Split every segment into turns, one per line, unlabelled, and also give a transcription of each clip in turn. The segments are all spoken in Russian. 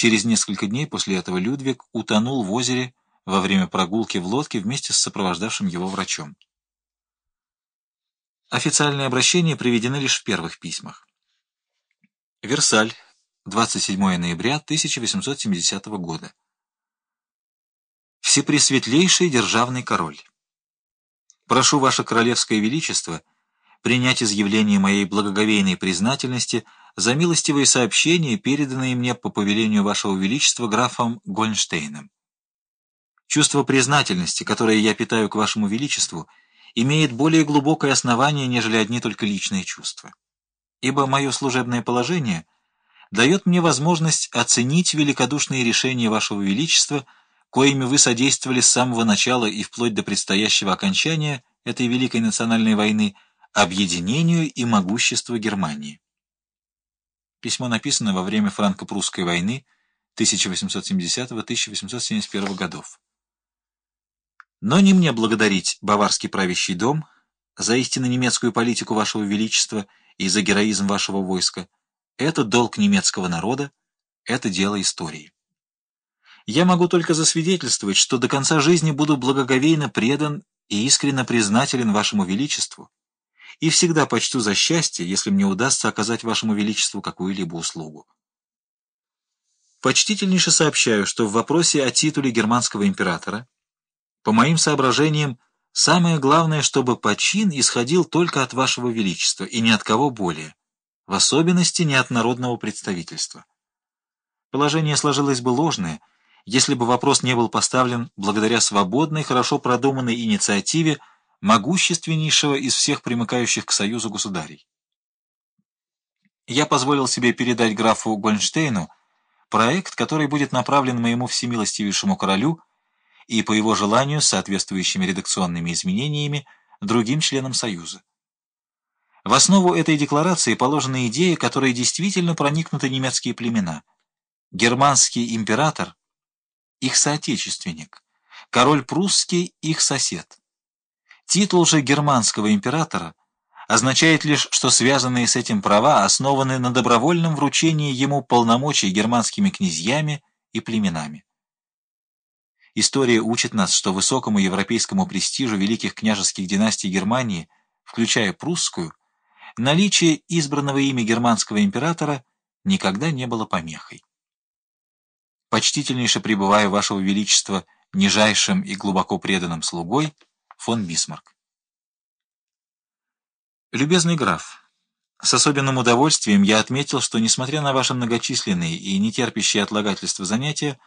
Через несколько дней после этого Людвиг утонул в озере во время прогулки в лодке вместе с сопровождавшим его врачом. Официальные обращения приведены лишь в первых письмах. Версаль, 27 ноября 1870 года. Всепресветлейший державный король. Прошу Ваше Королевское Величество принять изъявление моей благоговейной признательности за милостивые сообщения, переданные мне по повелению Вашего Величества графом Гольнштейном. Чувство признательности, которое я питаю к Вашему Величеству, имеет более глубокое основание, нежели одни только личные чувства. Ибо мое служебное положение дает мне возможность оценить великодушные решения Вашего Величества, коими вы содействовали с самого начала и вплоть до предстоящего окончания этой великой национальной войны объединению и могуществу Германии. Письмо написано во время франко-прусской войны 1870-1871 годов. Но не мне благодарить баварский правящий дом за истинно немецкую политику вашего величества и за героизм вашего войска. Это долг немецкого народа, это дело истории. Я могу только засвидетельствовать, что до конца жизни буду благоговейно предан и искренне признателен вашему величеству, и всегда почту за счастье, если мне удастся оказать вашему величеству какую-либо услугу. Почтительнейше сообщаю, что в вопросе о титуле германского императора по моим соображениям, самое главное, чтобы почин исходил только от вашего величества и ни от кого более, в особенности не от народного представительства. Положение сложилось бы ложное, если бы вопрос не был поставлен благодаря свободной, хорошо продуманной инициативе могущественнейшего из всех примыкающих к Союзу государей. Я позволил себе передать графу Гольнштейну проект, который будет направлен моему всемилостивейшему королю и, по его желанию, соответствующими редакционными изменениями, другим членам Союза. В основу этой декларации положена идея, которой действительно проникнуты немецкие племена. Германский император – их соотечественник, король прусский – их сосед. Титул же германского императора означает лишь, что связанные с этим права основаны на добровольном вручении ему полномочий германскими князьями и племенами. История учит нас, что высокому европейскому престижу великих княжеских династий Германии, включая прусскую, наличие избранного ими германского императора никогда не было помехой. Почтительнейше пребываю Вашего Величества нижайшим и глубоко преданным слугой фон Бисмарк. Любезный граф, с особенным удовольствием я отметил, что, несмотря на ваши многочисленные и нетерпящие отлагательства занятия,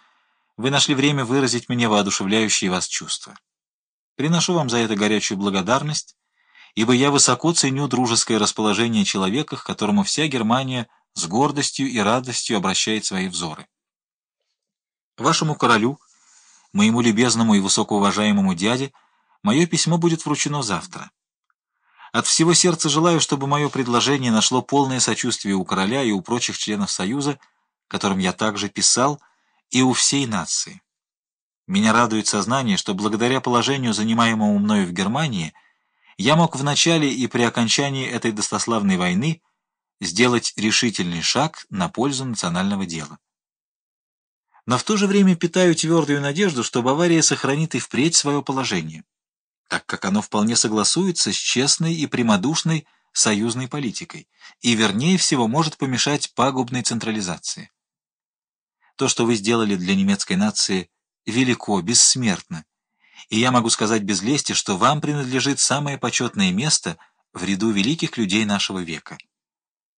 вы нашли время выразить мне воодушевляющие вас чувства. Приношу вам за это горячую благодарность, ибо я высоко ценю дружеское расположение человека, к которому вся Германия с гордостью и радостью обращает свои взоры. Вашему королю, моему любезному и высокоуважаемому дяде, мое письмо будет вручено завтра. От всего сердца желаю, чтобы мое предложение нашло полное сочувствие у короля и у прочих членов Союза, которым я также писал, и у всей нации. Меня радует сознание, что благодаря положению, занимаемому мною в Германии, я мог в начале и при окончании этой достославной войны сделать решительный шаг на пользу национального дела. Но в то же время питаю твердую надежду, что Бавария сохранит и впредь свое положение, так как оно вполне согласуется с честной и прямодушной союзной политикой и, вернее всего, может помешать пагубной централизации. То, что вы сделали для немецкой нации, велико, бессмертно. И я могу сказать без лести, что вам принадлежит самое почетное место в ряду великих людей нашего века.